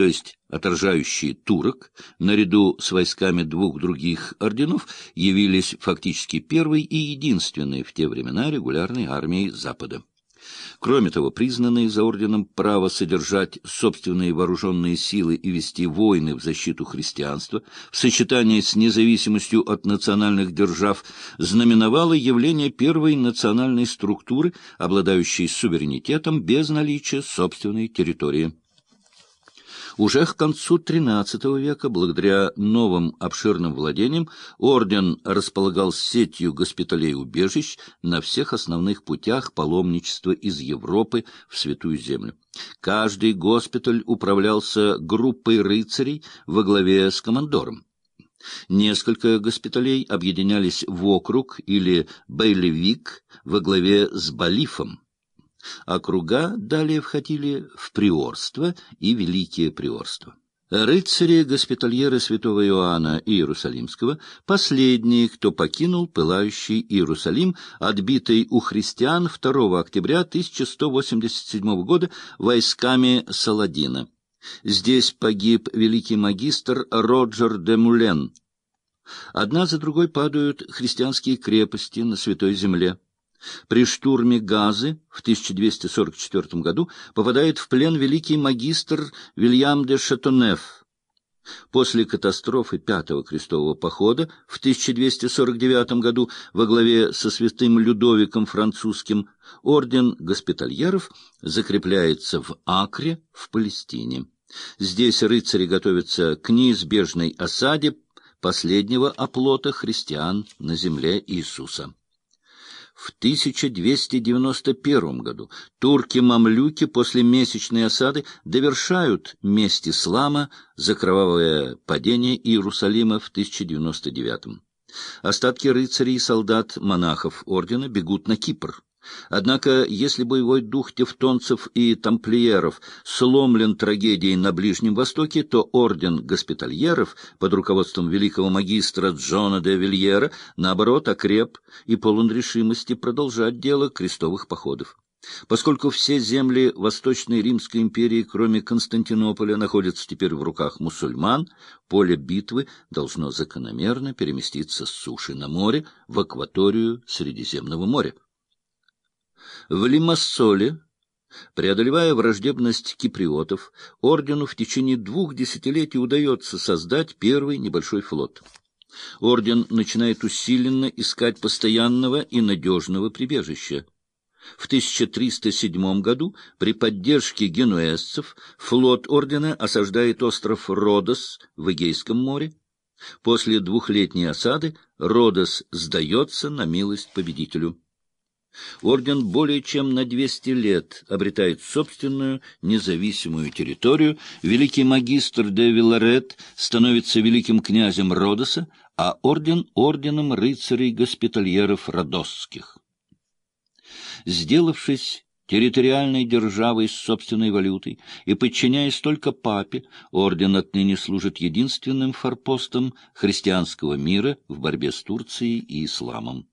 то есть отражающие турок, наряду с войсками двух других орденов, явились фактически первой и единственной в те времена регулярной армией Запада. Кроме того, признанные за орденом право содержать собственные вооруженные силы и вести войны в защиту христианства в сочетании с независимостью от национальных держав знаменовало явление первой национальной структуры, обладающей суверенитетом без наличия собственной территории. Уже к концу XIII века, благодаря новым обширным владениям, орден располагал сетью госпиталей-убежищ на всех основных путях паломничества из Европы в Святую Землю. Каждый госпиталь управлялся группой рыцарей во главе с командором. Несколько госпиталей объединялись в округ или бейлевик во главе с балифом. Округа далее входили в приорство и великие приорства. Рыцари-госпитальеры святого Иоанна Иерусалимского — последние, кто покинул пылающий Иерусалим, отбитый у христиан 2 октября 1187 года войсками Саладина. Здесь погиб великий магистр Роджер де Мулен. Одна за другой падают христианские крепости на Святой Земле. При штурме Газы в 1244 году попадает в плен великий магистр Вильям де Шатонеф. После катастрофы Пятого крестового похода в 1249 году во главе со святым Людовиком Французским орден госпитальеров закрепляется в Акре в Палестине. Здесь рыцари готовятся к неизбежной осаде последнего оплота христиан на земле Иисуса. В 1291 году турки-мамлюки после месячной осады довершают месть ислама за кровавое падение Иерусалима в 1099. Остатки рыцарей и солдат-монахов ордена бегут на Кипр. Однако, если боевой дух тевтонцев и тамплиеров сломлен трагедией на Ближнем Востоке, то орден госпитальеров под руководством великого магистра Джона де Вильера, наоборот, окреп и полон решимости продолжать дело крестовых походов. Поскольку все земли Восточной Римской империи, кроме Константинополя, находятся теперь в руках мусульман, поле битвы должно закономерно переместиться с суши на море в акваторию Средиземного моря. В Лимассоле, преодолевая враждебность киприотов, ордену в течение двух десятилетий удается создать первый небольшой флот. Орден начинает усиленно искать постоянного и надежного прибежища. В 1307 году при поддержке генуэзцев флот ордена осаждает остров Родос в Эгейском море. После двухлетней осады Родос сдается на милость победителю. Орден более чем на 200 лет обретает собственную независимую территорию, великий магистр де Виларет становится великим князем Родоса, а орден — орденом рыцарей-госпитальеров родосских. Сделавшись территориальной державой с собственной валютой и подчиняясь только папе, орден отныне служит единственным форпостом христианского мира в борьбе с Турцией и исламом.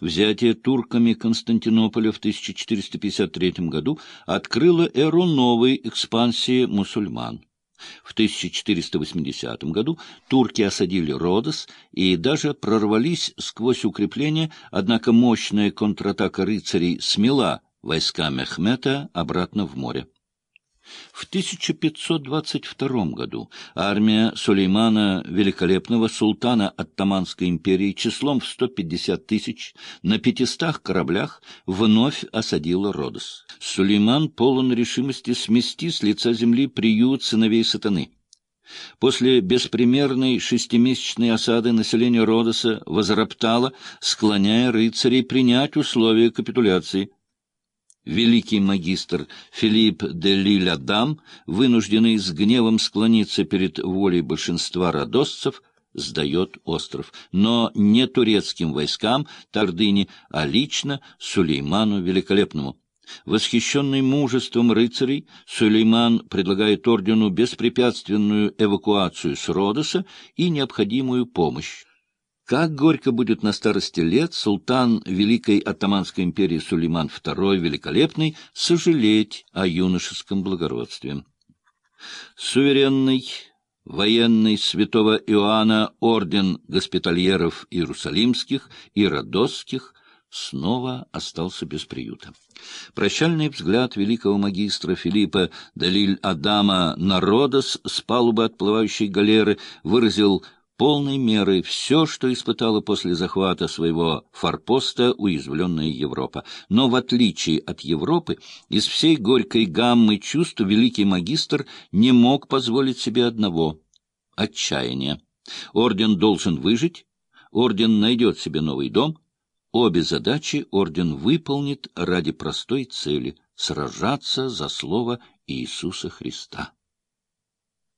Взятие турками Константинополя в 1453 году открыло эру новой экспансии мусульман. В 1480 году турки осадили Родос и даже прорвались сквозь укрепления, однако мощная контратака рыцарей смела войска Мехмета обратно в море. В 1522 году армия Сулеймана Великолепного, султана Оттаманской империи, числом в 150 тысяч, на пятистах кораблях вновь осадила Родос. Сулейман полон решимости смести с лица земли приют сыновей сатаны. После беспримерной шестимесячной осады население Родоса возроптало, склоняя рыцарей принять условия капитуляции – Великий магистр Филипп де Лиль-Адам, вынужденный с гневом склониться перед волей большинства родосцев, сдает остров, но не турецким войскам Тардыни, а лично Сулейману Великолепному. Восхищенный мужеством рыцарей, Сулейман предлагает ордену беспрепятственную эвакуацию с Родоса и необходимую помощь. Как горько будет на старости лет султан Великой Оттоманской империи Сулейман II Великолепный сожалеть о юношеском благородстве. Суверенный военный святого Иоанна орден госпитальеров Иерусалимских и Родосских снова остался без приюта. Прощальный взгляд великого магистра Филиппа Далиль Адама Народос с палубы отплывающей галеры выразил полной мерой все, что испытала после захвата своего форпоста уязвленная Европа. Но в отличие от Европы, из всей горькой гаммы чувств великий магистр не мог позволить себе одного — отчаяния. Орден должен выжить, орден найдет себе новый дом, обе задачи орден выполнит ради простой цели — сражаться за слово Иисуса Христа.